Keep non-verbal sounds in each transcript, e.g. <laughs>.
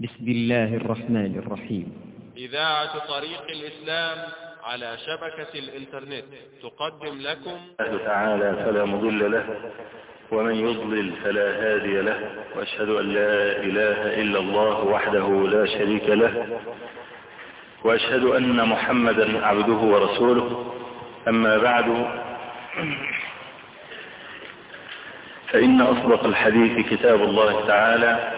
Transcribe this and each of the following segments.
بسم الله الرحمن الرحيم. إذاعة طريق الإسلام على شبكة الإنترنت تقدم لكم. الله تعالى فلا مضل له ومن يضلل فلا هادي له وأشهد أن لا إله إلا الله وحده لا شريك له وأشهد أن محمدا عبده ورسوله. أما بعد فإن أصدق الحديث كتاب الله تعالى.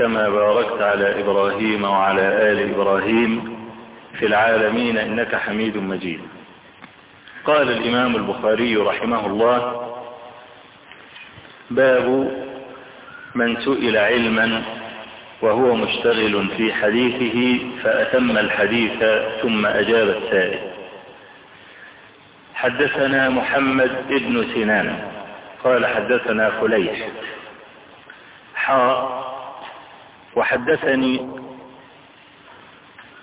كما باركت على إبراهيم وعلى آل إبراهيم في العالمين إنك حميد مجيد. قال الإمام البخاري رحمه الله باب من سئل علما وهو مشتغل في حديثه فأتم الحديث ثم أجاب السائل. حدثنا محمد ابن سنان قال حدثنا فليح حاء وحدثني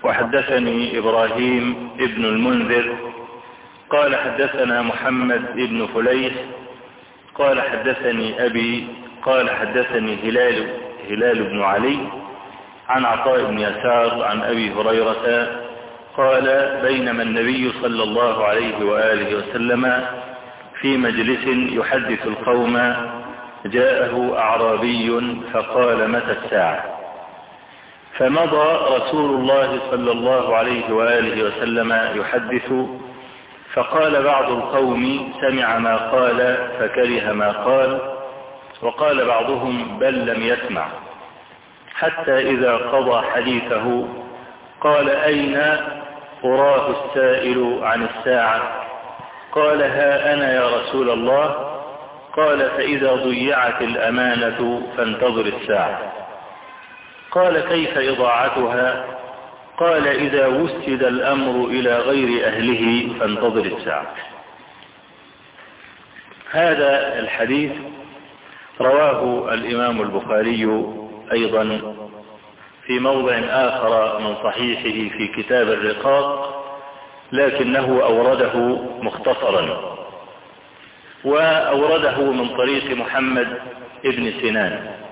وحدثني إبراهيم ابن المنذر قال حدثنا محمد ابن فليح قال حدثني أبي قال حدثني هلال هلال بن علي عن عطاء بن يسار عن أبي هريرة قال بينما النبي صلى الله عليه وآله وسلم في مجلس يحدث القوم جاءه أعرابي فقال متى الساعة؟ فمضى رسول الله صلى الله عليه وآله وسلم يحدث فقال بعض القوم سمع ما قال فكره ما قال وقال بعضهم بل لم يسمع. حتى إذا قضى حديثه قال أين أراه السائل عن الساعة؟ قال ها أنا يا رسول الله؟ قال فإذا ضيعت الأمانة فانتظر الساعة. قال كيف إضاعتها؟ قال إذا وسد الأمر إلى غير أهله فانتظر الساعة. هذا الحديث رواه الإمام البخاري أيضا في موضع آخر من صحيحه في كتاب الرقاق لكنه أورده مختصرا. وأورده من طريق محمد ابن سنان.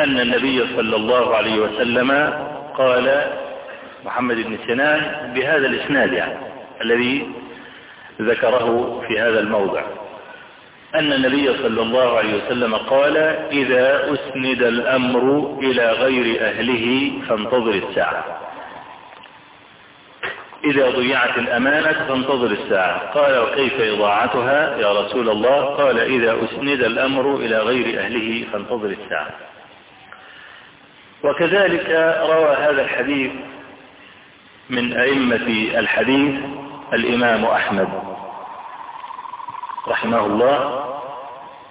أن النبي صلى الله عليه وسلم قال محمد بن سنان بهذا الإسناد يعني الذي ذكره في هذا الموضع. أن النبي صلى الله عليه وسلم قال إذا أسند الأمر إلى غير أهله فانتظر الساعة. إذا ضيعت الأمانة فانتظر الساعة. قال وكيف إضاعتها يا رسول الله؟ قال إذا أسند الأمر إلى غير أهله فانتظر الساعة. وكذلك روى هذا الحديث من أئمة الحديث الإمام أحمد رحمه الله.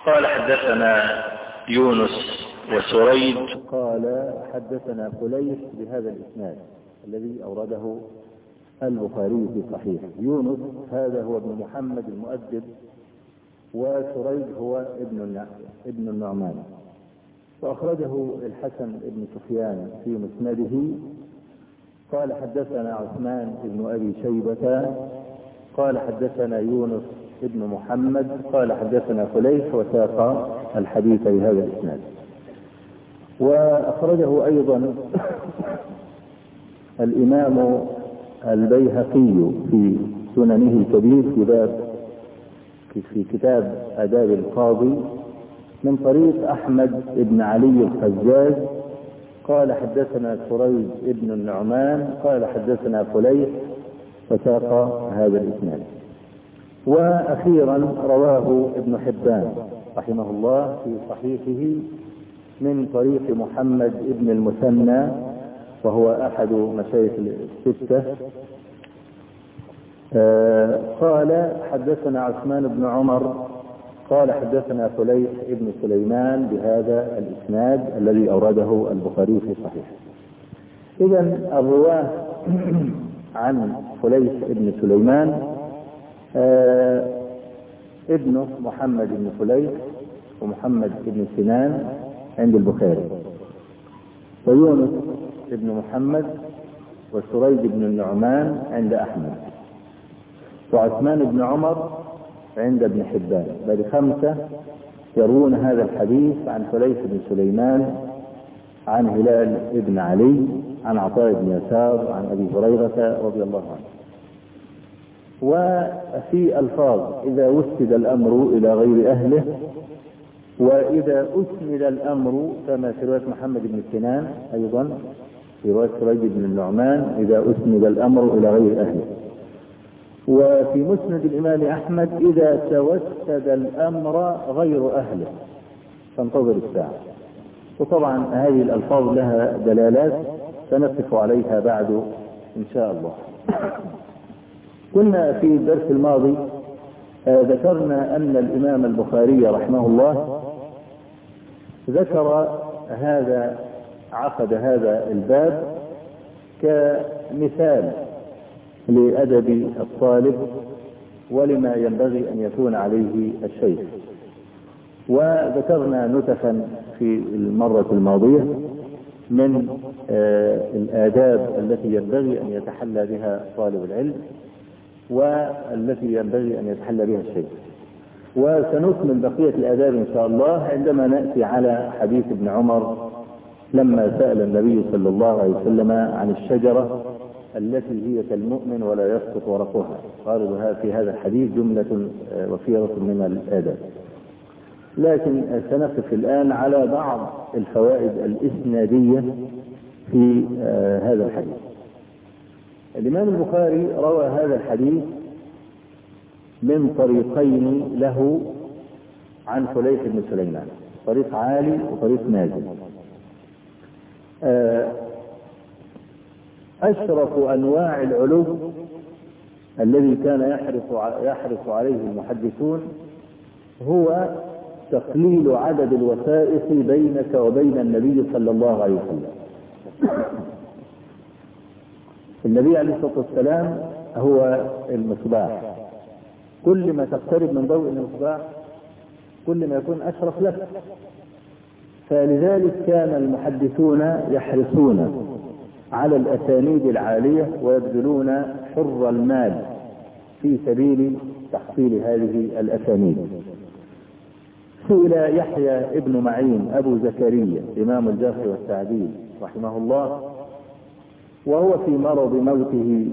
قال حدثنا يونس وسريج. قال حدثنا فليح بهذا الإسناد الذي أورده البخاري في صحيح يونس هذا هو ابن محمد المؤدب وسريج هو ابن ابن النعمان. وأخرجه الحسن بن سفيان في مسنده. قال حدثنا عثمان بن أبي شيبة. قال حدثنا يونس بن محمد. قال حدثنا فليح وساق الحديث بهذا الإسناد. وأخرجه أيضا <coughs> الإمام البيهقي في سننه الكبير في باب في كتاب آداب القاضي. من طريق أحمد بن علي الخزاز. قال حدثنا سريج بن النعمان قال حدثنا فليح وساق هذا الإسناد. وأخيرا رواه ابن حبان رحمه الله في صحيحه من طريق محمد بن المثنى وهو أحد مشايخ الستة. آه قال حدثنا عثمان بن عمر قال حدثنا فليح بن سليمان بهذا الإسناد الذي أورده البخاري في صحيحه إذا الرواة <clears throat> عن فليح بن سليمان آه ابنه محمد بن فليح ومحمد بن سنان عند البخاري. ويونس بن محمد وسريج بن النعمان عند أحمد. وعثمان بن عمر عند ابن حبان بل خمسة يروون هذا الحديث عن فليح بن سليمان عن هلال بن علي عن عطاء بن يسار عن أبي هريرة رضي الله عنه. وفي ألفاظ إذا وسد الأمر إلى غير أهله وإذا أسند الأمر كما في رواية محمد بن سنان أيضا في رواية سريج بن النعمان إذا أسند الأمر إلى غير أهله. وفي مسند الإمام أحمد إذا توسد الأمر غير أهله فانتظر الساعة. وطبعا هذه الألفاظ لها دلالات سنقف عليها بعد إن شاء الله كنا في الدرس الماضي آه ذكرنا أن الإمام البخاري رحمه الله ذكر هذا عقد هذا الباب كمثال لأدب الطالب ولما ينبغي أن يكون عليه الشيخ. وذكرنا نتفا في المرة الماضية من آه الآداب التي ينبغي أن يتحلى بها طالب العلم والتي ينبغي أن يتحلى بها الشيخ. وسنكمل بقية الآداب إن شاء الله عندما نأتي على حديث ابن عمر لما سأل النبي صلى الله عليه وسلم عن الشجرة التي هي كالمؤمن ولا يسقط ورقها. قالوا في هذا الحديث جملة وفيرة من الآداب لكن سنقف الآن على بعض الفوائد الإسنادية في هذا الحديث. الإمام البخاري روى هذا الحديث من طريقين له عن فليح بن سليمان طريق عالي وطريق نازل. أشرف أنواع العلو الذي كان يحرص يحرص عليه المحدثون هو تقليل عدد الوثائق بينك وبين النبي صلى الله عليه وسلم. النبي عليه الصلاة والسلام هو المصباح. كل ما تقترب من ضوء المصباح كل ما يكون أشرف لك. فلذلك كان المحدثون يحرصون. على الأسانيد العالية ويبذلون حر المال في سبيل تحصيل هذه الأسانيد. سئل يحيى ابن معين أبو زكريا إمام الجرح والتعديل رحمه الله وهو في مرض موته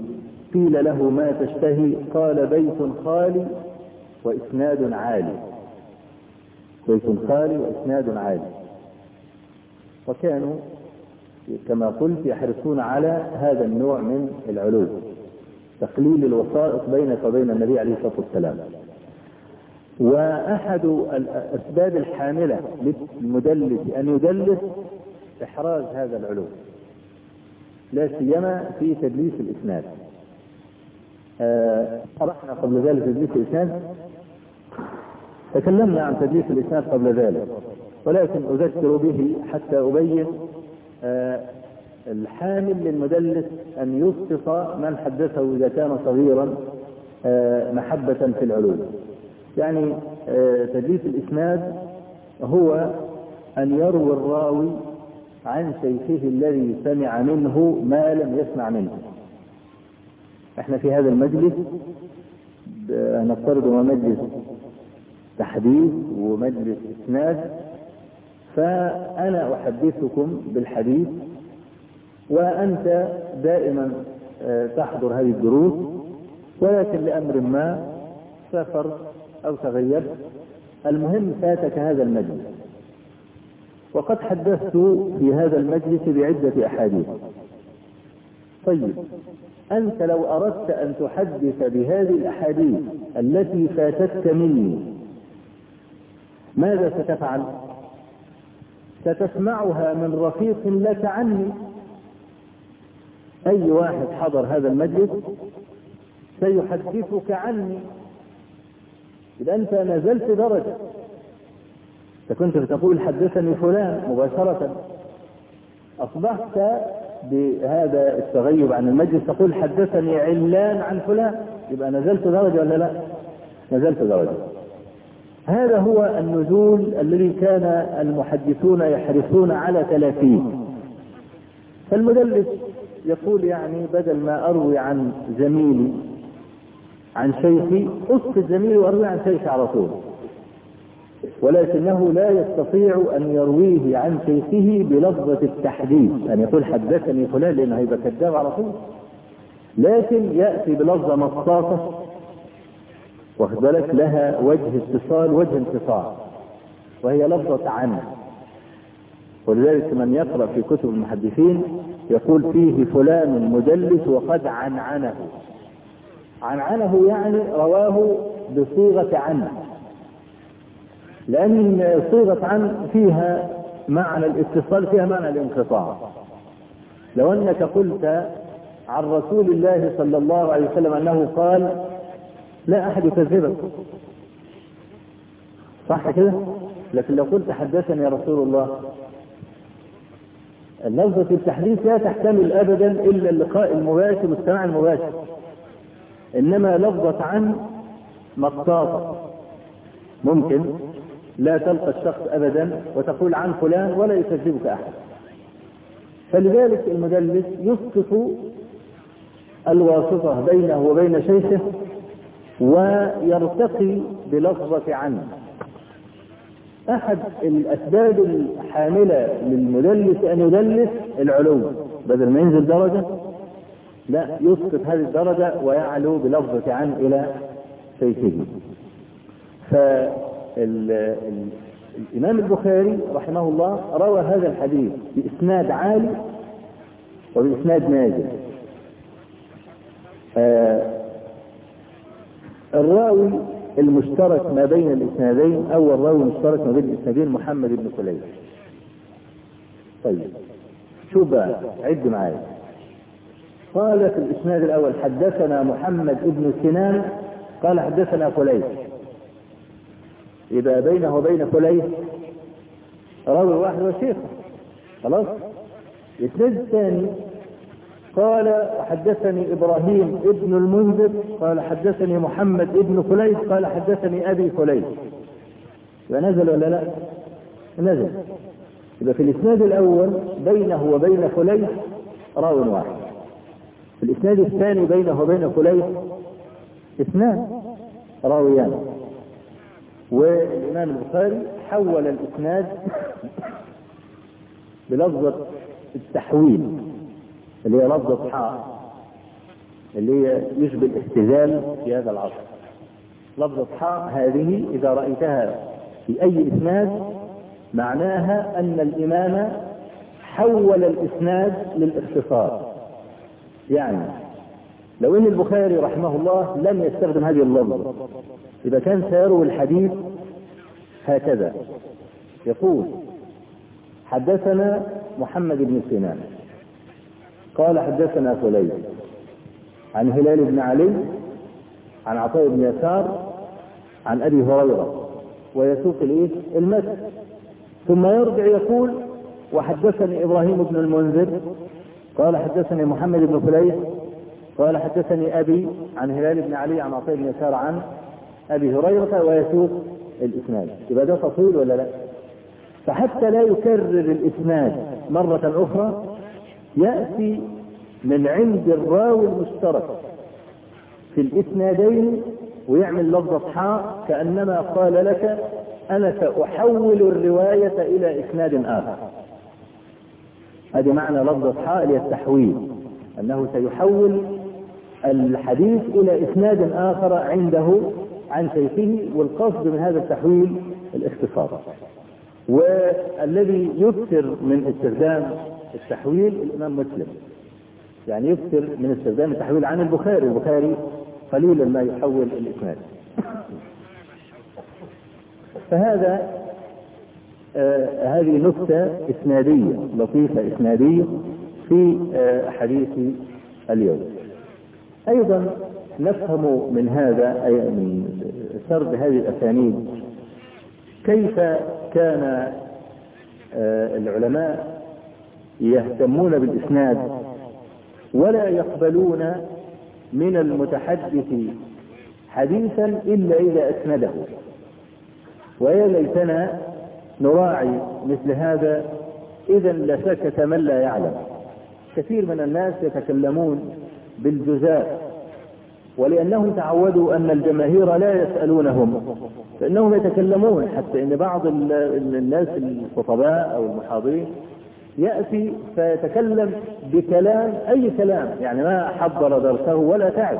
قيل له ما تشتهي؟ قال بيت خالي وإسناد عالي. بيت خالي وإسناد عالي. وكانوا كما قلت يحرصون على هذا النوع من العلو تقليل الوسائط بينك وبين النبي عليه الصلاة والسلام. وأحد الأسباب الحاملة للمدلس أن يدلس إحراز هذا العلو لا سيما في تدليس الإسناد. شرحنا قبل ذلك تدليس الإسناد تكلمنا عن تدليس الإسناد قبل ذلك ولكن أذكر به حتى أبين الحامل للمدلس أن يسقط من حدثه إذا كان صغيرا محبة في العلوم. يعني تدليس الإسناد هو أن يروي الراوي عن شيخه الذي سمع منه ما لم يسمع منه. إحنا في هذا المجلس نفترض مجلس تحديث ومجلس إسناد. فأنا أحدثكم بالحديث وأنت دائما تحضر هذه الدروس ولكن لأمر ما سافر أو تغيرت المهم فاتك هذا المجلس وقد حدثت في هذا المجلس بعدة أحاديث طيب أنت لو أردت أن تحدث بهذه الأحاديث التي فاتتك مني ماذا ستفعل؟ ستسمعها من رفيق لك عني. أي واحد حضر هذا المجلس سيحدثك عني. إذا أنت نزلت درجة. أنت كنت بتقول حدثني فلان مباشرة. أصبحت بهذا التغيب عن المجلس تقول حدثني علان عن فلان. يبقى نزلت درجة ولا لا؟ نزلت درجة. هذا هو النزول الذي كان المحدثون يحرصون على تلافيه. فالمدلس يقول يعني بدل ما أروي عن زميلي عن شيخي أسقط زميلي وأروي عن شيخي على طول. ولكنه لا يستطيع أن يرويه عن شيخه بلفظة التحديث. أن يقول حدثني فلان لأنه هيبقى كذاب على طول. لكن يأتي بلفظة مصاصة واخد بالك لها وجه اتصال وجه انقطاع وهي لفظة عنه. ولذلك من يقرأ في كتب المحدثين يقول فيه فلان مدلس وقد عنعنه. عنعنه يعني رواه بصيغة عنه لأن صيغة عن فيها معنى الاتصال فيها معنى الانقطاع. لو أنك قلت عن رسول الله صلى الله عليه وسلم أنه قال لا أحد يكذبك. صح كده؟ لكن لو قلت حدثني يا رسول الله لفظة التحديث لا تحتمل أبدا إلا اللقاء المباشر والسماع المباشر. إنما لفظة عن مطاطة. ممكن لا تلقى الشخص أبدا وتقول عن فلان ولا يكذبك أحد. فلذلك المدلس يسقط الواسطة بينه وبين شيخه ويرتقي بلفظة عنه أحد الأسباب الحاملة للمدلس أن يدلس العلو بدل ما ينزل درجة لا يسقط هذه الدرجة ويعلو بلفظة عن إلى شيخه. فالإمام البخاري رحمه الله روى هذا الحديث بإسناد عالي وبإسناد نازل الراوي المشترك ما بين الإسنادين أول راوي مشترك ما بين الإسنادين محمد بن كليب طيب شوف بقى؟ عد معايا. قال في الإسناد الأول حدثنا محمد بن سنان قال حدثنا كليب يبقى بينه وبين كليب راوي واحد وشيخه. خلاص؟ الإسناد الثاني قال حدثني إبراهيم ابن المنذر قال حدثني محمد ابن خليل قال حدثني أبي خليل. ونزل ولا لا؟ نزل. يبقى في الإسناد الأول بينه وبين خليل راو واحد. في الإسناد الثاني بينه وبين خليل إثنان راويان. والإمام البخاري حول الإسناد بلفظه التحويل. اللي هي لفظة حاء اللي هي يشبه الاختزال في هذا العصر. لفظة حاء هذه إذا رأيتها في أي إسناد معناها أن الإمام حول الإسناد للاختصار. يعني لو أن البخاري رحمه الله لم يستخدم هذه اللفظة إذا كان سيروي الحديث هكذا. يقول حدثنا محمد بن سنان. قال حدثنا فليل عن هلال بن علي عن عطاء بن يسار عن أبي هريرة ويسوق الايه؟ المتن ثم يرجع يقول وحدثني إبراهيم بن المنذر قال حدثني محمد بن فليح قال حدثني أبي عن هلال بن علي عن عطاء بن يسار عن أبي هريرة ويسوق الإسناد يبقى ده تطويل ولا لا؟ فحتى لا يكرر الإسناد مرة أخرى يأتي من عند الراوي المشترك في الإسنادين ويعمل لفظة حاء كأنما قال لك أنا سأحول الرواية إلى إسناد آخر. هذه معنى لفظة حاء هي التحويل أنه سيحول الحديث إلى إسناد آخر عنده عن شيخه والقصد من هذا التحويل الاختصار. والذي يكثر من استخدام التحويل الإمام مسلم. يعني يكثر من استخدام التحويل عن البخاري البخاري قليلا ما يحول الإسناد. فهذا آه هذه نكتة إسنادية لطيفة إسنادية في آه حديث اليوم. أيضا نفهم من هذا أي من سرد هذه الأسانيد كيف كان آه العلماء يهتمون بالإسناد ولا يقبلون من المتحدث حديثا إلا إذا أسنده. ويا ليتنا نراعي مثل هذا إذا لسكت من لا يعلم. كثير من الناس يتكلمون بالجزاء ولأنهم تعودوا أن الجماهير لا يسألونهم فإنهم يتكلمون حتى أن بعض الناس الخطباء أو المحاضرين يأتي فيتكلم بكلام أي كلام يعني ما حضر درسه ولا تعب.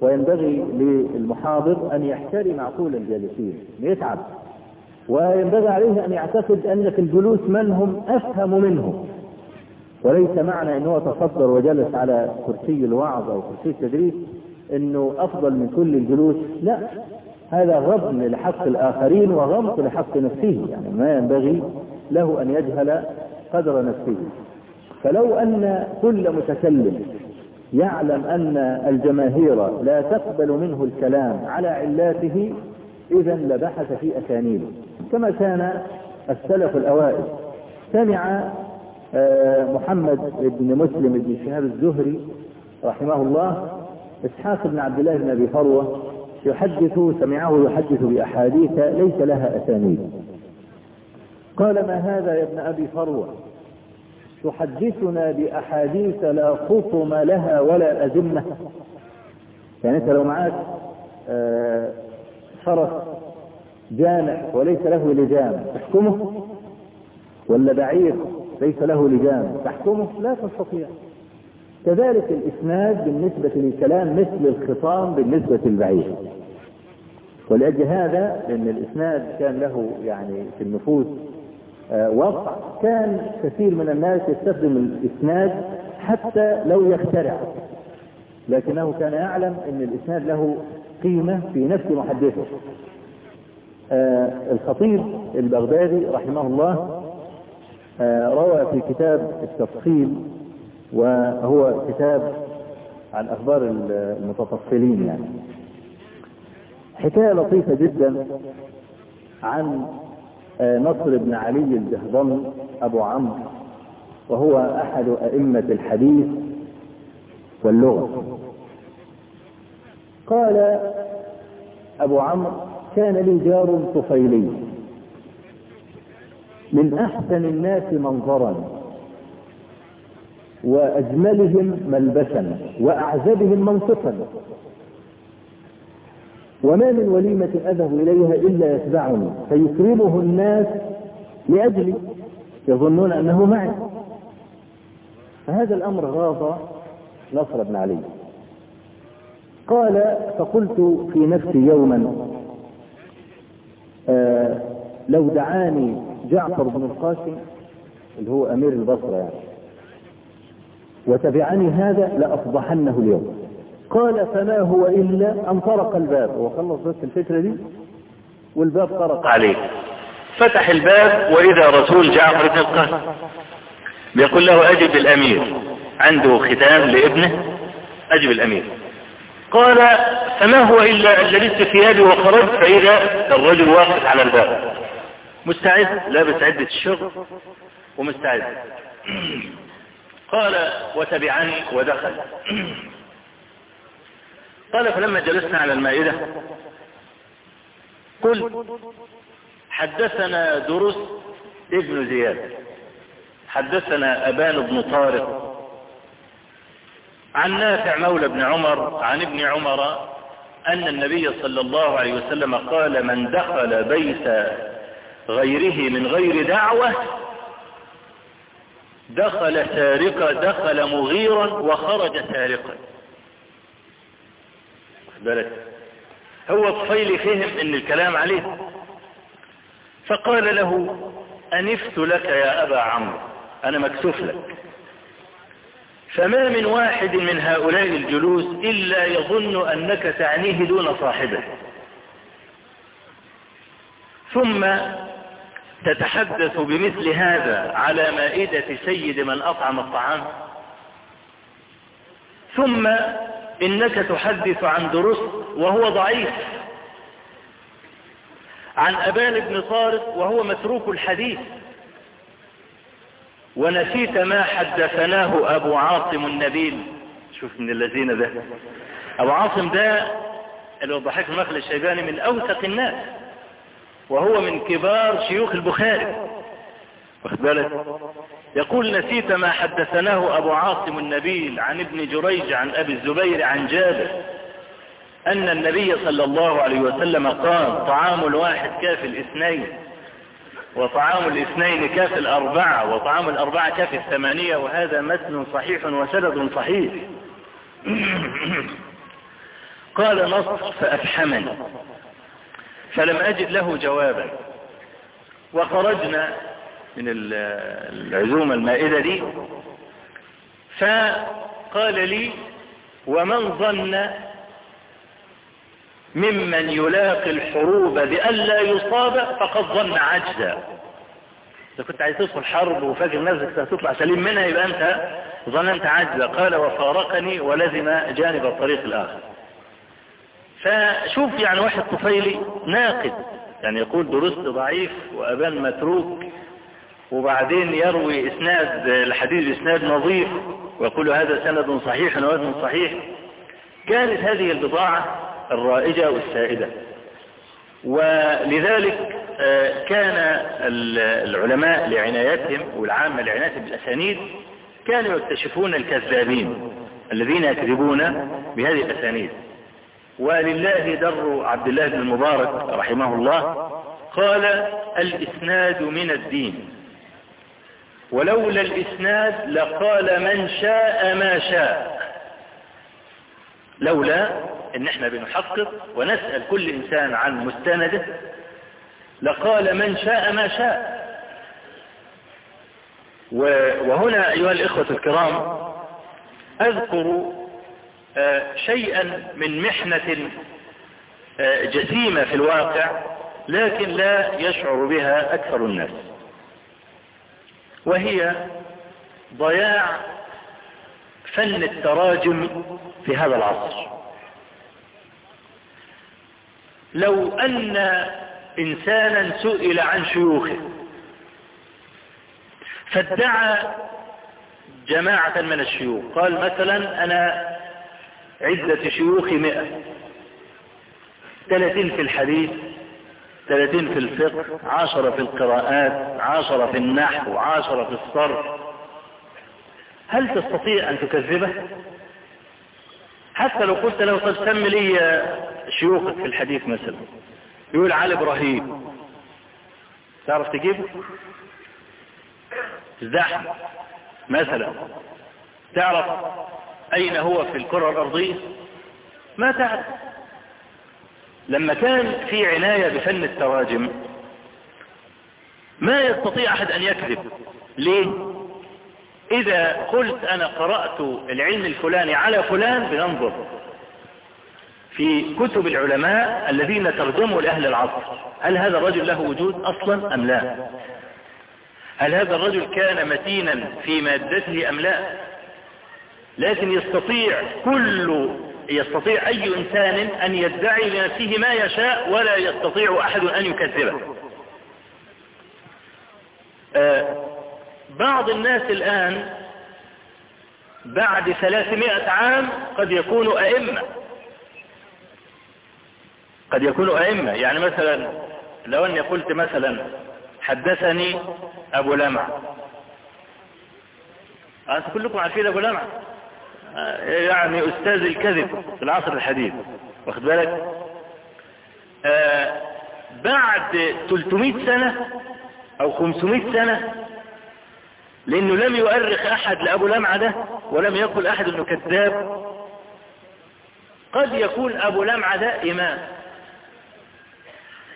وينبغي للمحاضر أن يحترم عقول الجالسين يتعب. وينبغي عليه أن يعتقد أن في الجلوس من هم أفهم منه وليس معنى أنه تصدر وجلس على كرسي الوعظ أو كرسي التدريس أنه أفضل من كل الجلوس. لا هذا غضن لحق الآخرين وغمط لحق نفسه. يعني ما ينبغي له أن يجهل قدر نفسه. فلو أن كل متكلم يعلم أن الجماهير لا تقبل منه الكلام على علاته إذا لبحث في أسانيده. كما كان السلف الأوائل. سمع محمد بن مسلم بن شهاب الزهري رحمه الله إسحاق بن عبد الله بن أبي فروة يحدث سمعه يحدث بأحاديث ليس لها أسانيد. قال ما هذا يا ابن أبي فروة؟ تحدثنا بأحاديث لا خطم لها ولا أزمة يعني أنت لو معاك فرس جامع وليس له لجام تحكمه؟ ولا بعير ليس له لجام تحكمه؟ لا تستطيع. كذلك الإسناد بالنسبة للكلام مثل الخطام بالنسبة للبعير. ولأجل هذا لأن الإسناد كان له يعني في النفوس وقع. كان كثير من الناس يستخدم الإسناد حتى لو يخترع. لكنه كان يعلم أن الإسناد له قيمة في نفس محدثه. الخطيب البغدادي رحمه الله روى في كتاب التفصيل وهو كتاب عن أخبار المتفصلين يعني. حكاية لطيفة جدا عن نصر بن علي الجهضمي أبو عمرو وهو أحد أئمة الحديث واللغة. قال أبو عمرو كان لي جار طفيلي. من أحسن الناس منظرا وأجملهم ملبسا وأعزبهم منطقا وما من وليمة أذهب إليها إلا يتبعني فيكرمه الناس لأجلي يظنون أنه معي. فهذا الأمر غاض نصر بن علي. قال فقلت في نفسي يوما آه لو دعاني جعفر بن القاسم اللي هو أمير البصرة يعني وتبعني هذا لأفضحنه اليوم. قال فما هو إلا أن طرق الباب. هو خلص بس الفكرة دي؟ والباب طرق. عليه فتح الباب وإذا رسول جعفر بن القاسم بيقول له أجب الأمير. عنده ختام لابنه. أجب الأمير. قال فما هو إلا أن لبست ثيابي وخرجت فإذا الرجل واقف على الباب. مستعد؟ لابس عدة الشغل ومستعد. <clears throat> قال وتبعني ودخل. <clears throat> قال فلما جلسنا على المائدة قل حدثنا درس ابن زياد حدثنا أبان بن طارق عن نافع مولى بن عمر عن ابن عمر أن النبي صلى الله عليه وسلم قال من دخل بيت غيره من غير دعوة دخل سارقا دخل مغيرا وخرج سارقا. بالك هو الطفيل فهم إن الكلام عليه. فقال له أنفت لك يا أبا عمرو أنا مكسوف لك. فما من واحد من هؤلاء الجلوس إلا يظن أنك تعنيه دون صاحبه. ثم تتحدث بمثل هذا على مائدة سيد من أطعم الطعام. ثم إنك تحدث عن درس وهو ضعيف. عن أبان بن طارق وهو متروك الحديث. ونسيت ما حدثناه أبو عاصم النبيل. شوف من الذين ده. أبو عاصم ده اللي وضحك المخل الشيباني من أوثق الناس. وهو من كبار شيوخ البخاري. بالك يقول نسيت ما حدثناه أبو عاصم النبيل عن ابن جريج عن أبي الزبير عن جابر. أن النبي صلى الله عليه وسلم قال طعام الواحد كاف الاثنين وطعام الاثنين كاف الأربعة وطعام الأربعة كاف الثمانية وهذا متن صحيح وسند صحيح. <clears throat> قال نصر فأفحمني. فلم أجد له جوابا. وخرجنا من العزومة المائدة دي. فقال لي ومن ظن ممن يلاقي الحروب بألا يصاب فقد ظن عجزا. إذا كنت عايز تدخل حرب وفاكر نفسك هتطلع سليم منها يبقى أنت ظننت عجزا. قال وفارقني ولزم جانب الطريق الآخر. فشوف يعني واحد طفيلي ناقد يعني يقول درست ضعيف وأبان متروك وبعدين يروي إسناد الحديث إسناد نظيف ويقول هذا سند صحيح ووزن صحيح. كانت هذه البضاعة الرائجة والسائدة. ولذلك كان العلماء لعنايتهم والعامة لعنايتهم بالأسانيد كانوا يكتشفون الكذابين الذين يكذبون بهذه الأسانيد. ولله در عبد الله بن المبارك رحمه الله قال الإسناد من الدين. ولولا الإسناد لقال من شاء ما شاء. لولا إن إحنا بنحقق ونسأل كل إنسان عن مستنده لقال من شاء ما شاء. وهنا أيها الإخوة الكرام أذكر شيئا من محنة جسيمة في الواقع لكن لا يشعر بها أكثر الناس. وهي ضياع فن التراجم في هذا العصر. لو أن إنسانا سئل عن شيوخه فادعى جماعة من الشيوخ قال مثلا أنا عدة شيوخي مئة ثلاثين في الحديث ثلاثين في الفقه عشرة في القراءات عشرة في النحو عشرة في الصرف. هل تستطيع أن تكذبه؟ حتى لو قلت له طب سم لي شيوخك في الحديث مثلا. يقول علي إبراهيم. تعرف تجيبه؟ زحم مثلا. تعرف أين هو في الكرة الأرضية؟ ما تعرف. لما كان في عناية بفن التراجم ما يستطيع أحد أن يكذب. ليه؟ إذا قلت أنا قرأت العلم الفلاني على فلان بننظر. في كتب العلماء الذين ترجموا لأهل العصر هل هذا الرجل له وجود أصلا أم لا؟ هل هذا الرجل كان متينا في مادته أم لا؟ لكن يستطيع كل يستطيع أي إنسان أن يدعي لنفسه ما يشاء ولا يستطيع أحد أن يكذبه. آه بعض الناس الآن بعد ثلاثمائة عام قد يكونوا أئمة. قد يكونوا أئمة. يعني مثلا لو أني قلت مثلا حدثني أبو لمع أنت كلكم عارفين أبو لمع يعني أستاذ الكذب في العصر الحديث واخد بالك؟ آه بعد 300 سنة أو 500 سنة لأنه لم يؤرخ أحد لأبو لمعة ده ولم يقل أحد أنه كذاب قد يكون أبو لمعة ده إمام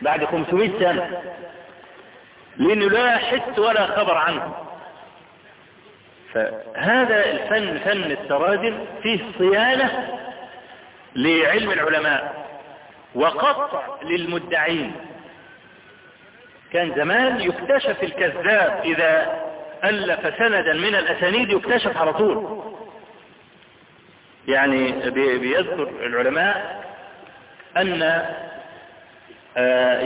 بعد 500 سنة لأنه لا حس ولا خبر عنه. فهذا الفن فن التراجم فيه صيانة لعلم العلماء وقطع للمدعين. كان زمان يكتشف الكذاب إذا ألف سندا من الأسانيد يكتشف على طول. يعني بيذكر العلماء أن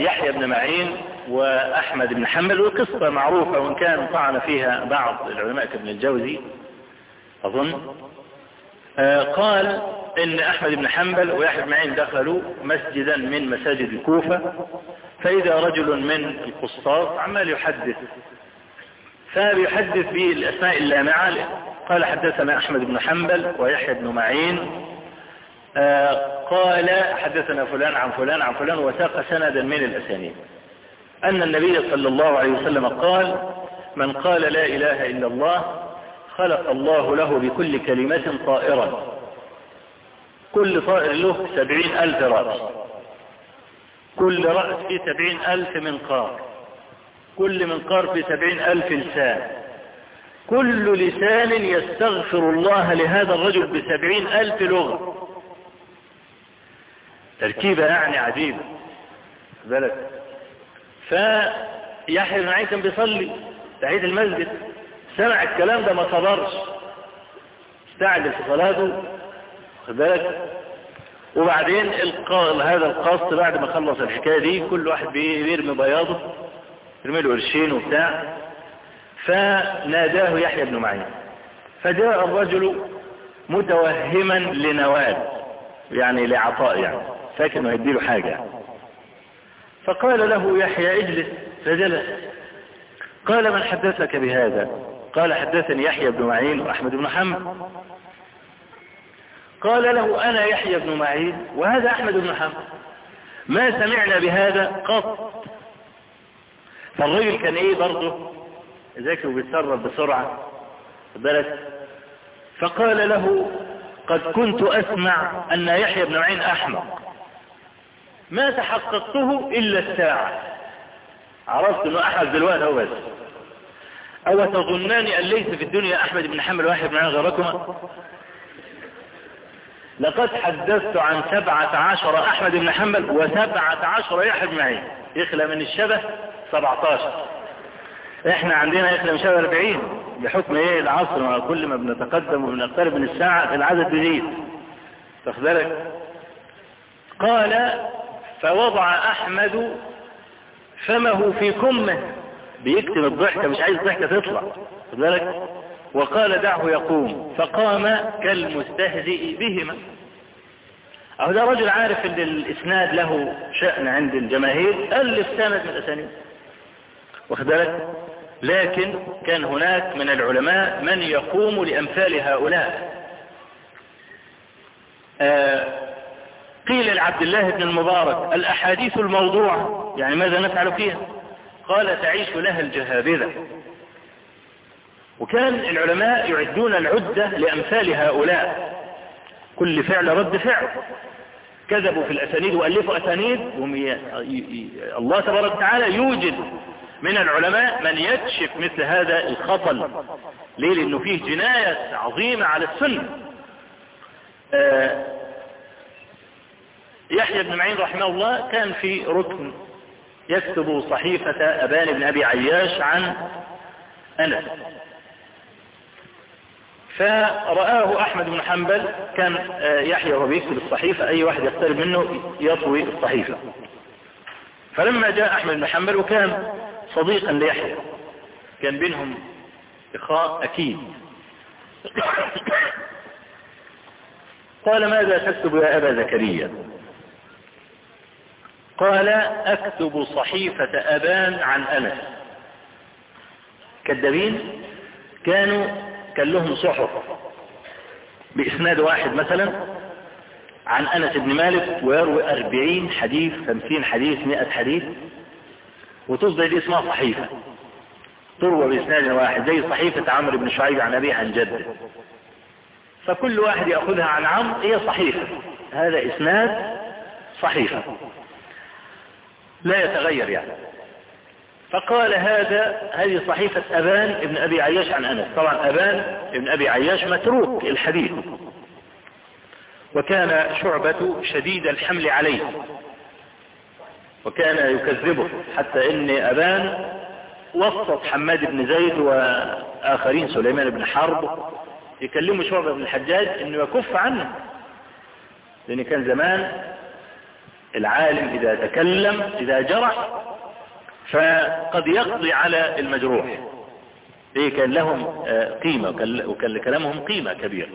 يحيى بن معين وأحمد بن حنبل وقصة معروفة وإن كان طعن فيها بعض العلماء كابن الجوزي أظن. آه قال إن أحمد بن حنبل ويحيى بن معين دخلوا مسجدا من مساجد الكوفة فإذا رجل من القصاص عمال يحدث فبيحدث بالأسماء اللامعة قال حدثنا أحمد بن حنبل ويحيى بن معين. آه قال حدثنا فلان عن فلان عن فلان وساق سندا من الأسانيد. أن النبي صلى الله عليه وسلم قال من قال لا إله إلا الله خلق الله له بكل كلمة طائرا كل طائر له سبعين ألف رأس. كل رأس في سبعين ألف منقار كل منقار في سبعين ألف لسان. كل لسان يستغفر الله لهذا الرجل بسبعين ألف لغة. تركيبة يعني عجيبة. بالك. فيحيى بن عين كان بيصلي تحية المسجد سمع الكلام ده ما صبرش. استعجل في صلاته خد بالك؟ وبعدين القال هذا القصد بعد ما خلص الحكاية دي كل واحد بيرمي بياضه يرمي له قرشين وبتاع. فناداه يحيى بن معين. فجاء الرجل متوهما لنوال يعني لعطاء يعني فاكر إنه هيديله حاجة فقال له يحيى اجلس فجلس. قال من حدثك بهذا؟ قال حدثني يحيى بن معين وأحمد بن حنبل قال له أنا يحيى بن معين وهذا أحمد بن حنبل ما سمعنا بهذا قط. فالرجل كان إيه برضه؟ ذكي وبيتصرف بسرعة. بالك فقال له قد كنت أسمع أن يحيى بن معين أحمق. ما تحققته إلا الساعة. عرفت أنه أحمق دلوقتي هو بس. أو تظنان أن ليس في الدنيا أحمد بن حنبل واحد من غيركما؟ لقد حدثت عن سبعة عشر أحمد بن حنبل وسبعة عشر يحيى بن معين. يخلى من الشبه 17 إحنا عندنا يخلى من شبه 40 بحكم إيه العصر كل ما بنتقدم وبنقترب من الساعة العدد بيزيد بالك قال فوضع أحمد فمه في كمه. بيكتم الضحكة مش عايز الضحكة تطلع. بالك؟ وقال دعه يقوم. فقام كالمستهزئ بهما. أو ده رجل عارف إن الإسناد له شأن عند الجماهير. ألف سند من الأسانيد. واخد بالك؟ لكن كان هناك من العلماء من يقوم لأمثال هؤلاء. آه قيل لعبد الله بن المبارك الأحاديث الموضوعة يعني ماذا نفعل فيها؟ قال تعيش لها الجهابذة. وكان العلماء يعدون العدة لأمثال هؤلاء. كل فعل رد فعل. كذبوا في الأسانيد وألفوا أسانيد الله تبارك وتعالى يوجد من العلماء من يكشف مثل هذا الخطل. ليه؟ لأنه فيه جناية عظيمة على السنة. آه يحيى بن معين رحمه الله كان في ركن يكتب صحيفة أبان بن أبي عياش عن أنس. فرآه أحمد بن حنبل كان يحيى وهو بيكتب الصحيفة أي واحد يقترب منه يطوي الصحيفة. فلما جاء أحمد بن حنبل وكان صديقا ليحيى كان بينهم إخاء أكيد. قال ماذا تكتب يا أبا زكريا؟ قال أكتب صحيفة أبان عن أنس. كذابين كانوا كان لهم صحف. بإسناد واحد مثلا عن أنس بن مالك ويروي أربعين حديث خمسين حديث مئة حديث. وتصدر دي اسمها صحيفة. تروى بإسناد واحد زي صحيفة عمرو بن شعيب عن أبيه عن جده. فكل واحد يأخذها عن عمرو هي صحيفة. هذا إسناد صحيفة. لا يتغير يعني. فقال هذا هذه صحيفة أبان ابن أبي عياش عن أنس. طبعا أبان ابن أبي عياش متروك الحديث. وكان شعبة شديد الحمل عليه. وكان يكذبه. حتى ان أبان وسط حماد بن زيد وآخرين سليمان بن حرب يكلموا شعبة بن الحجاج إنه يكف عنه. لأن كان زمان العالم إذا تكلم إذا جرح فقد يقضي على المجروح. ليه كان لهم قيمة وكان لكلامهم قيمة كبيرة.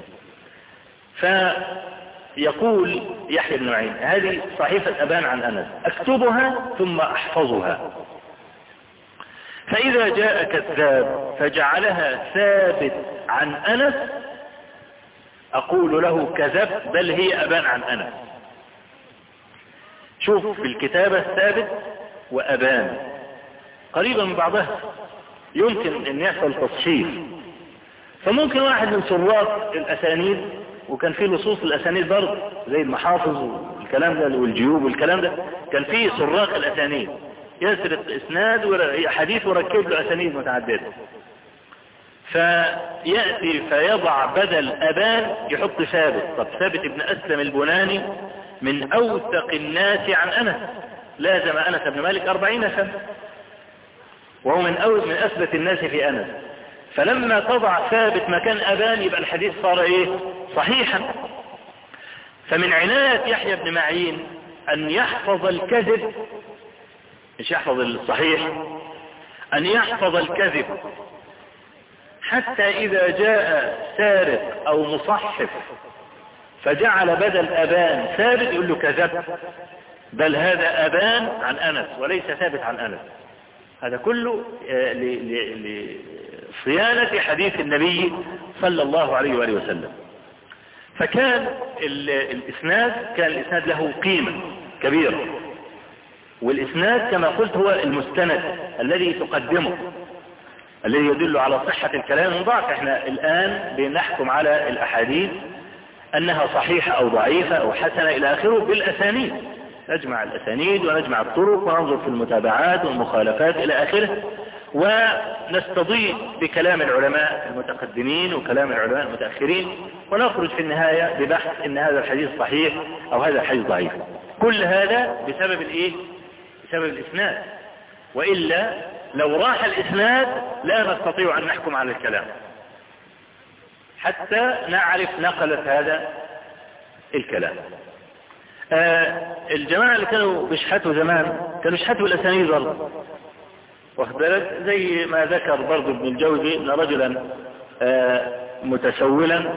فيقول يحيى بن معين هذه صحيفة أبان عن أنس أكتبها ثم أحفظها. فإذا جاء كذاب فجعلها ثابت عن أنس أقول له كذب بل هي أبان عن أنس. شوف في الكتابة ثابت وأبان. قريبة من بعضها يمكن أن يحصل تصحيف فممكن واحد من سراق الأسانيد وكان فيه لصوص الأسانيد برضه زي المحافظ والكلام ده والجيوب والكلام ده كان فيه سراق الأسانيد. يسرق إسناد حديث وركب له أسانيد متعددة. فيأتي فيضع بدل أبان يحط ثابت. طب ثابت ابن أسلم البناني من أوثق الناس عن أنس. لازم أنس بن مالك أربعين سنة. وهو من من أثبت الناس في أنس. فلما تضع ثابت مكان أبان يبقى الحديث صار إيه؟ صحيحا. فمن عناية يحيى بن معين أن يحفظ الكذب مش يحفظ الصحيح أن يحفظ الكذب. حتى إذا جاء سارق أو مصحف فجعل بدل أبان ثابت يقول له كذب بل هذا أبان عن أنس وليس ثابت عن أنس. هذا كله لصيانة حديث النبي صلى الله عليه وآله وسلم. فكان الإسناد كان الإسناد له قيمة كبيرة. والإسناد كما قلت هو المستند الذي تقدمه الذي يدل على صحة الكلام وضعف إحنا الآن بنحكم على الأحاديث أنها صحيحة أو ضعيفة أو حسنة إلى آخره بالأسانيد. نجمع الأسانيد ونجمع الطرق وننظر في المتابعات والمخالفات إلى آخره. ونستضيء بكلام العلماء المتقدمين وكلام العلماء المتأخرين. ونخرج في النهاية ببحث إن هذا الحديث صحيح أو هذا الحديث ضعيف. كل هذا بسبب الإيه؟ بسبب الإسناد. وإلا لو راح الإسناد لا نستطيع أن نحكم على الكلام. حتى نعرف نقلة هذا الكلام. آه الجماعة اللي كانوا بيشحتوا زمان كانوا بيشحتوا الأسانيد برضه. واخد زي ما ذكر برضه ابن الجوزي إن رجلا آه متسولا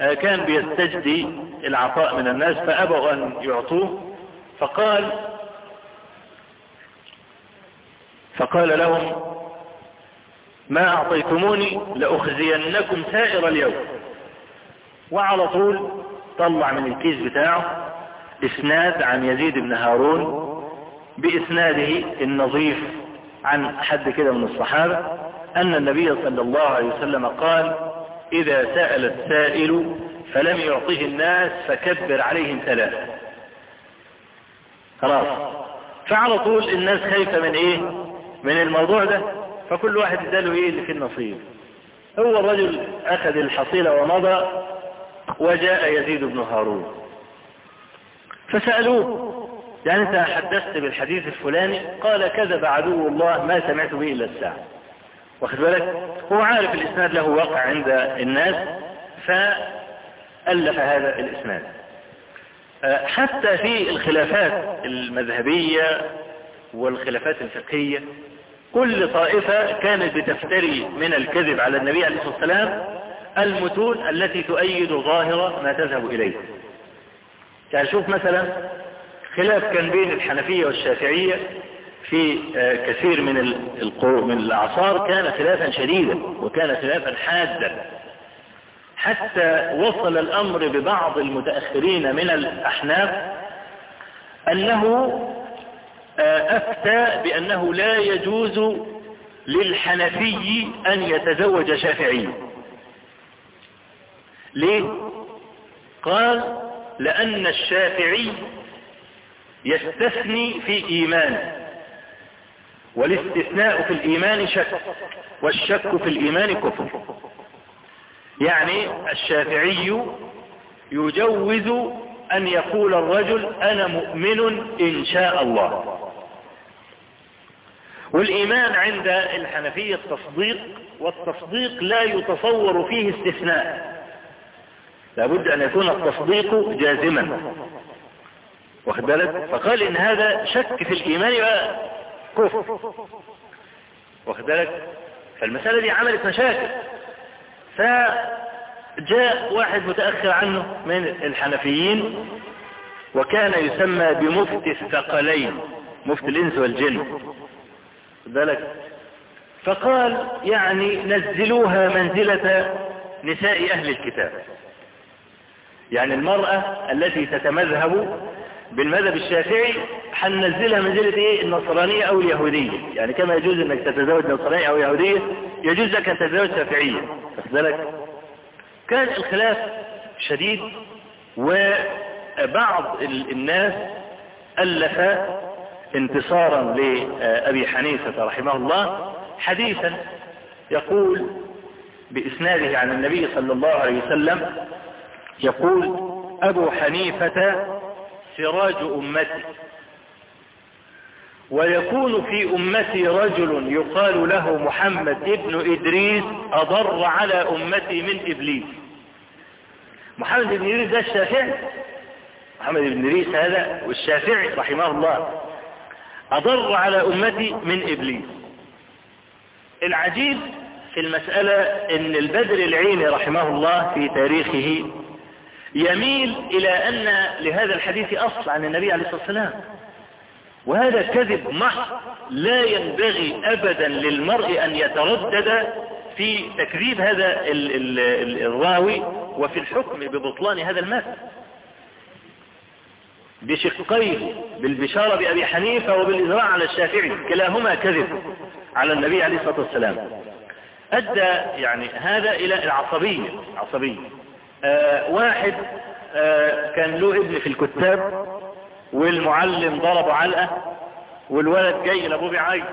آه كان بيستجدي العطاء من الناس فأبوا أن يعطوه. فقال فقال لهم ما أعطيتموني لأخزينكم سائر اليوم. وعلى طول طلع من الكيس بتاعه إسناد عن يزيد بن هارون بإسناده النظيف عن حد كده من الصحابة أن النبي صلى الله عليه وسلم قال إذا سأل السائل فلم يعطه الناس فكبر عليهم ثلاثة خلاص. فعلى طول الناس خايفة من إيه؟ من الموضوع ده. فكل واحد اداله إيه اللي في النصيب. هو الرجل أخذ الحصيلة ومضى وجاء يزيد بن هارون. فسألوه يعني انت حدثت بالحديث الفلاني؟ قال كذب عدو الله ما سمعت به إلا الساعة. واخد بالك؟ هو عارف الإسناد له وقع عند الناس فألف هذا الإسناد. حتى في الخلافات المذهبية والخلافات الفقهية كل طائفة كانت بتفتري من الكذب على النبي عليه الصلاة والسلام المتون التي تؤيد ظاهرة ما تذهب إليه. يعني شوف مثلا خلاف كان بين الحنفية والشافعية في كثير من من الأعصار كان خلافا شديدا وكان خلافا حادا. حتى وصل الأمر ببعض المتأخرين من الأحناف أنه أفتى بأنه لا يجوز للحنفي أن يتزوج شافعي ليه؟ قال لأن الشافعي يستثني في إيمانه والاستثناء في الإيمان شك والشك في الإيمان كفر يعني الشافعي يجوز أن يقول الرجل أنا مؤمن إن شاء الله. والإيمان عند الحنفية التصديق والتصديق لا يتصور فيه استثناء. لابد أن يكون التصديق جازما. واخد بالك؟ فقال إن هذا شك في الإيمان كفر. واخد بالك؟ فالمسألة دي عملت مشاكل. فجاء واحد متأخر عنه من الحنفيين وكان يسمى بمفتي الثقلين مفتي الإنس والجن. واخد بالك؟ فقال يعني نزلوها منزلة نساء أهل الكتاب. يعني المرأة التي تتمذهب بالمذهب الشافعي هننزلها منزلة إيه؟ النصرانية أو اليهودية. يعني كما يجوز إنك تتزوج نصرانية أو يهودية يجوز لك أن تتزوج شافعية. بالك؟ كان الخلاف شديد وبعض الناس ألف انتصارا لأبي حنيفة رحمه الله حديثا يقول بإسناده عن النبي صلى الله عليه وسلم يقول أبو حنيفة سراج أمتي ويكون في أمتي رجل يقال له محمد ابن إدريس أضر على أمتي من إبليس محمد بن إدريس ده الشافعي. محمد بن إدريس هذا والشافعي رحمه الله. أضر على أمتي من إبليس. العجيب في المسألة إن البدر العيني رحمه الله في تاريخه يميل إلى أن لهذا الحديث أصل عن النبي عليه الصلاة والسلام. وهذا كذب محض لا ينبغي ابدا للمرء أن يتردد في تكذيب هذا ال ال ال الراوي وفي الحكم ببطلان هذا المثل. بشقيه بالبشارة بأبي حنيفة وبالإزراع على الشافعي كلاهما كذب على النبي عليه الصلاة والسلام. أدى يعني هذا إلى العصبية عصبية آه واحد آه كان له ابن في الكتاب والمعلم ضربه علقة والولد جاي لأبوه بعيد.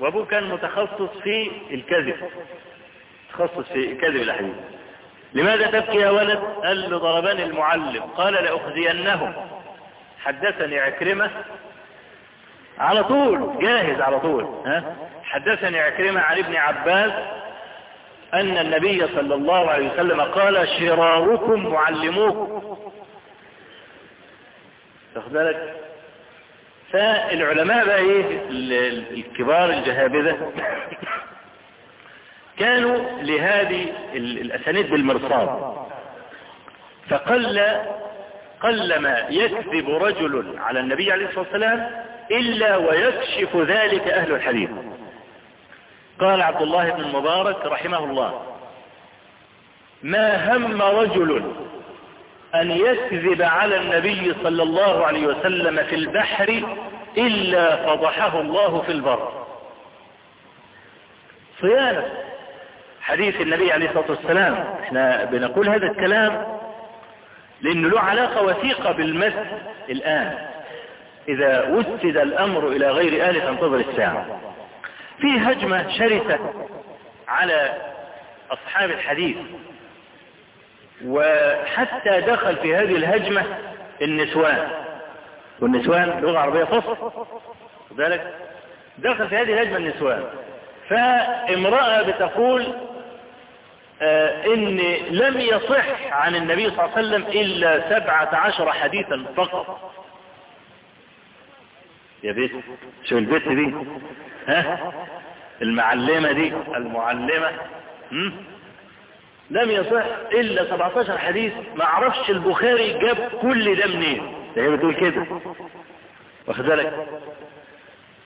وأبوه كان متخصص في الكذب. تخصص في كذب الأحاديث لماذا تبكي يا ولد؟ قال له ضربني المعلم. قال لأخزينهم. حدثني عكرمة. على طول. جاهز على طول. ها؟ حدثني عكرمة عن ابن عباس أن النبي صلى الله عليه وسلم قال شراركم معلموكم. تاخد بالك؟ فالعلماء بقى إيه؟ الكبار الجهابذة كانوا لهذه الأسانيد بالمرصاد. فقل قل ما يكذب رجل على النبي عليه الصلاة والسلام إلا ويكشف ذلك أهل الحديث. قال عبد الله بن المبارك رحمه الله ما هم رجل أن يكذب على النبي صلى الله عليه وسلم في البحر إلا فضحه الله في البر. صيانة. حديث النبي عليه الصلاة والسلام. إحنا بنقول هذا الكلام لأنه له علاقة وثيقة بالمثل الآن. إذا وسد الأمر إلى غير آل تنتظر الساعة. في هجمة شرسة على أصحاب الحديث. وحتى دخل في هذه الهجمة النسوان. والنسوان لغة عربية فصل ذلك دخل في هذه الهجمة النسوان. فامرأة بتقول آه ان لم يصح عن النبي صلى الله عليه وسلم إلا سبعة عشر حديثا فقط. يا بيت شو البيت دي؟ ها؟ المعلمة دي المعلمة. هم؟ لم يصح إلا 17 حديث. ما عرفش البخاري جاب كل ده منين. هي بتقول كده. واخد بالك؟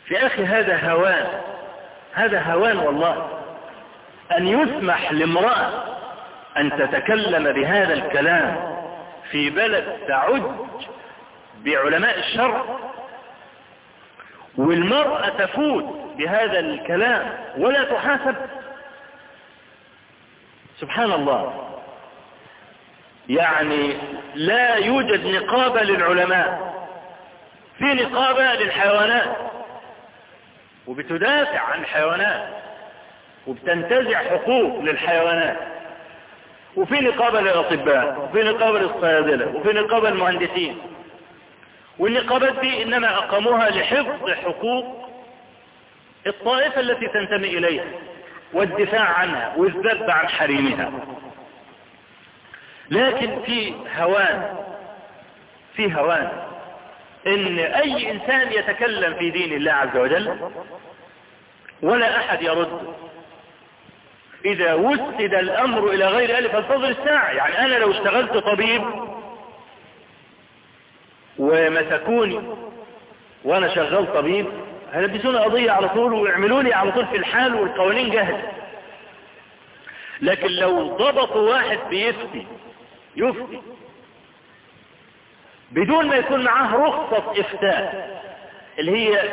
في أخي هذا هوان. هذا هوان والله. أن يسمح لامرأة أن تتكلم بهذا الكلام في بلد تعج بعلماء الشرع والمرأة تفوت بهذا الكلام ولا تحاسب. سبحان الله. يعني لا يوجد نقابة للعلماء. في نقابة للحيوانات. وبتدافع عن الحيوانات وبتنتزع حقوق للحيوانات. وفي نقابة للأطباء. وفي نقابة للصيادلة. وفي نقابة للمهندسين والنقابات دي إنما أقاموها لحفظ حقوق الطائفة التي تنتمي إليها. والدفاع عنها والذب عن حريمها. لكن في هوان في هوان إن أي إنسان يتكلم في دين الله عز وجل ولا أحد يرد. إذا وسد الأمر إلى غير ألف الفضل الساعة. يعني أنا لو اشتغلت طبيب ومسكوني وأنا شغال طبيب هيلبسوني قضية على طول ويعملوا لي على طول في الحال والقوانين جاهزة. لكن لو ضبطوا واحد بيفتي يفتي. بدون ما يكون معاه رخصة إفتاء اللي هي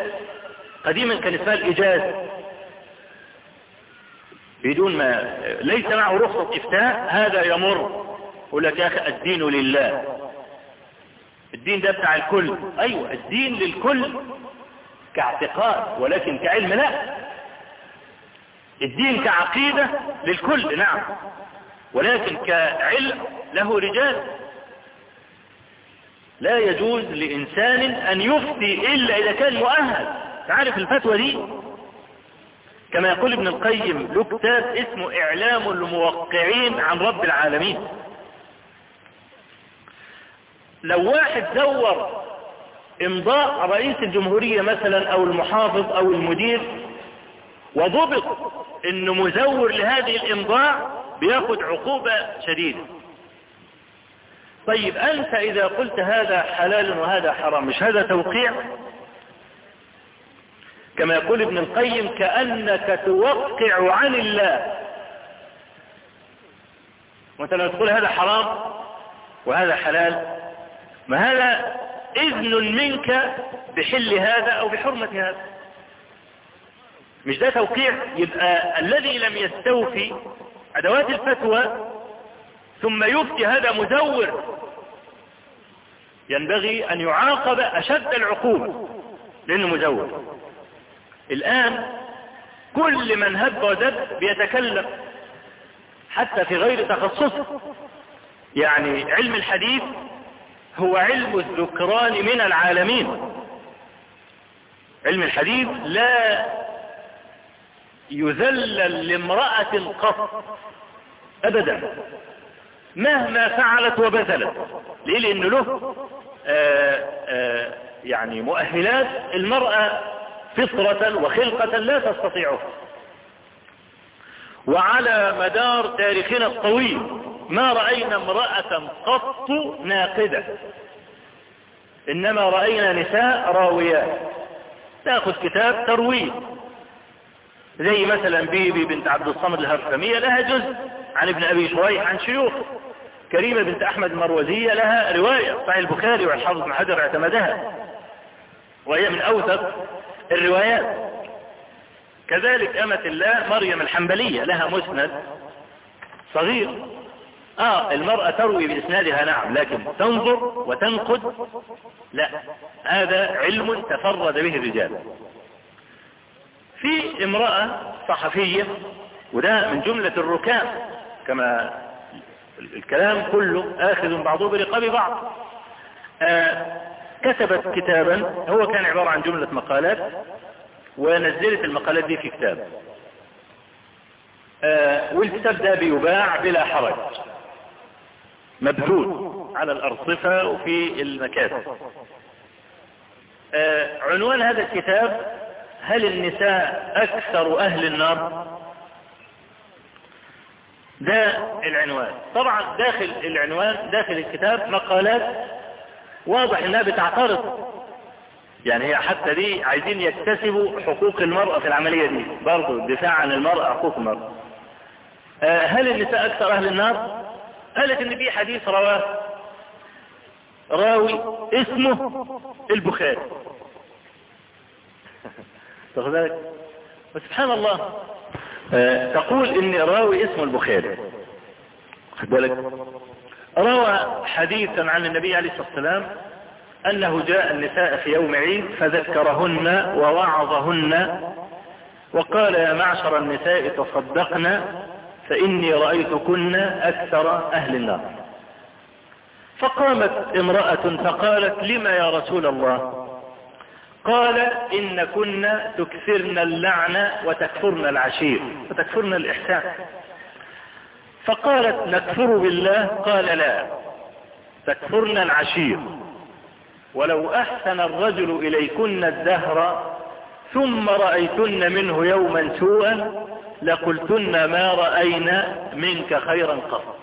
قديما كان اسمها الاجازة بدون ما ليس معه رخصة إفتاء هذا يمر. يقول لك يا أخي الدين لله. الدين ده بتاع الكل. أيوه الدين للكل. كاعتقاد ولكن كعلم لا. الدين كعقيدة للكل نعم. ولكن كعلم له رجال. لا يجوز لإنسان أن يفتي إلا إذا كان مؤهل. تعرف الفتوى دي؟ كما يقول ابن القيم له كتاب اسمه إعلام الموقعين عن رب العالمين. لو واحد زور امضاء رئيس الجمهورية مثلا أو المحافظ أو المدير وضبط إنه مزور لهذه الامضاء بياخد عقوبة شديدة. طيب أنت إذا قلت هذا حلال وهذا حرام مش هذا توقيع؟ كما يقول ابن القيم كأنك توقع عن الله. وانت لما تقول هذا حرام وهذا حلال ما هذا إذن منك بحل هذا أو بحرمة هذا. مش ده توقيع؟ يبقى الذي لم يستوفي أدوات الفتوى ثم يفتي هذا مزور ينبغي أن يعاقب أشد العقوبة لأنه مزور الآن كل من هب ودب بيتكلم حتى في غير تخصصه يعني علم الحديث هو علم الذكران من العالمين. علم الحديث لا يذلل لامرأة قط أبدا مهما فعلت وبذلت. ليه؟ لأن له آآ آآ يعني مؤهلات المرأة فطرة وخلقة لا تستطيعها. وعلى مدار تاريخنا الطويل ما رأينا امرأة قط ناقدة. إنما رأينا نساء راويات. تأخذ كتاب ترويه زي مثلا بيبي بنت عبد الصمد الهرفمية لها جزء عن ابن أبي شريح عن شيوخ. كريمة بنت أحمد المروزية لها رواية صحيح البخاري والحافظ بن حجر اعتمدها. وهي من أوثق الروايات. كذلك أمة الله مريم الحنبلية لها مسند صغير. آه المرأة تروي بإسنادها نعم لكن تنظر وتنقد لا هذا علم تفرد به الرجال. في امرأة صحفية وده من جملة الركام كما الكلام كله آخذ بعضه برقاب بعض. آه كتبت كتابا هو كان عبارة عن جملة مقالات ونزلت المقالات دي في كتاب. آه والكتاب ده بيباع بلا حرج. مبثوث على الأرصفة وفي المكاتب آه عنوان هذا الكتاب هل النساء أكثر أهل النار؟ ده العنوان. طبعا داخل العنوان داخل الكتاب مقالات واضح إنها بتعترض. يعني هي حتى دي عايزين يكتسبوا حقوق المرأة في العملية دي. برضو الدفاع عن المرأة حقوق المرأة. آه هل النساء أكثر أهل النار؟ قالت إن في حديث رواه راوي اسمه البخاري. <laughs> تاخد بالك؟ الله. آه تقول إن راوي اسمه البخاري. خد بالك؟ روى حديثا عن النبي عليه الصلاة والسلام أنه جاء النساء في يوم عيد فذكرهن ووعظهن وقال يا معشر النساء تصدقن فإني رأيتكن أكثر أهل النار. فقامت امرأة فقالت لما يا رسول الله؟ قال إن كنا تكثرن اللعنة وتكفرن العشير وتكفرن الإحسان. فقالت نكفر بالله؟ قال لا تكفرن العشير. ولو أحسن الرجل إليكن الدهر ثم رأيتن منه يوما سوءا لقلتن ما رأينا منك خيرا قط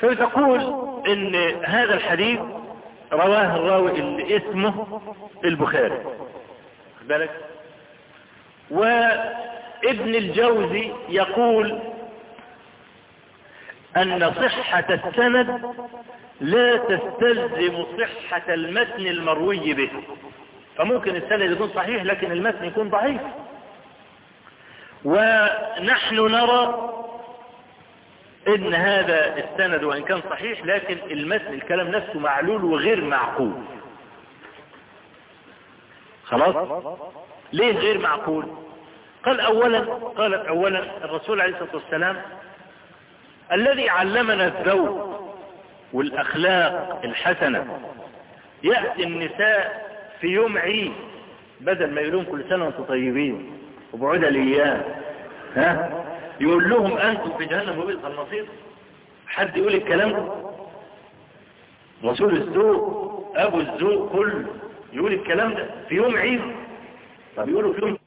فتقول إن هذا الحديث رواه الراوي اللي اسمه البخاري. بالك؟ وابن الجوزي يقول أن صحة السند لا تستلزم صحة المتن المروي به. فممكن السند يكون صحيح لكن المتن يكون ضعيف. ونحن نرى إن هذا السند وإن كان صحيح لكن المتن الكلام نفسه معلول وغير معقول. خلاص؟ ليه غير معقول؟ قال اولا قالت اولا الرسول عليه الصلاة والسلام الذي علمنا الذوق والأخلاق الحسنة يأتي النساء في يوم عيد بدل ما يقولون كل سنة وأنتم طيبين. وبعود الأيام ها؟ يقول لهم أنتم في جهنم وبئس المصير. حد يقول الكلام ده؟ رسول الذوق أبو الذوق كله يقول الكلام ده في يوم عيد. طب يقولوا في يوم